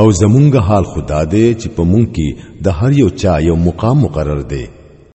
او زمونږ حال خدا دې چې په مونږ کې د هر یو چا یو مقام مقرر دی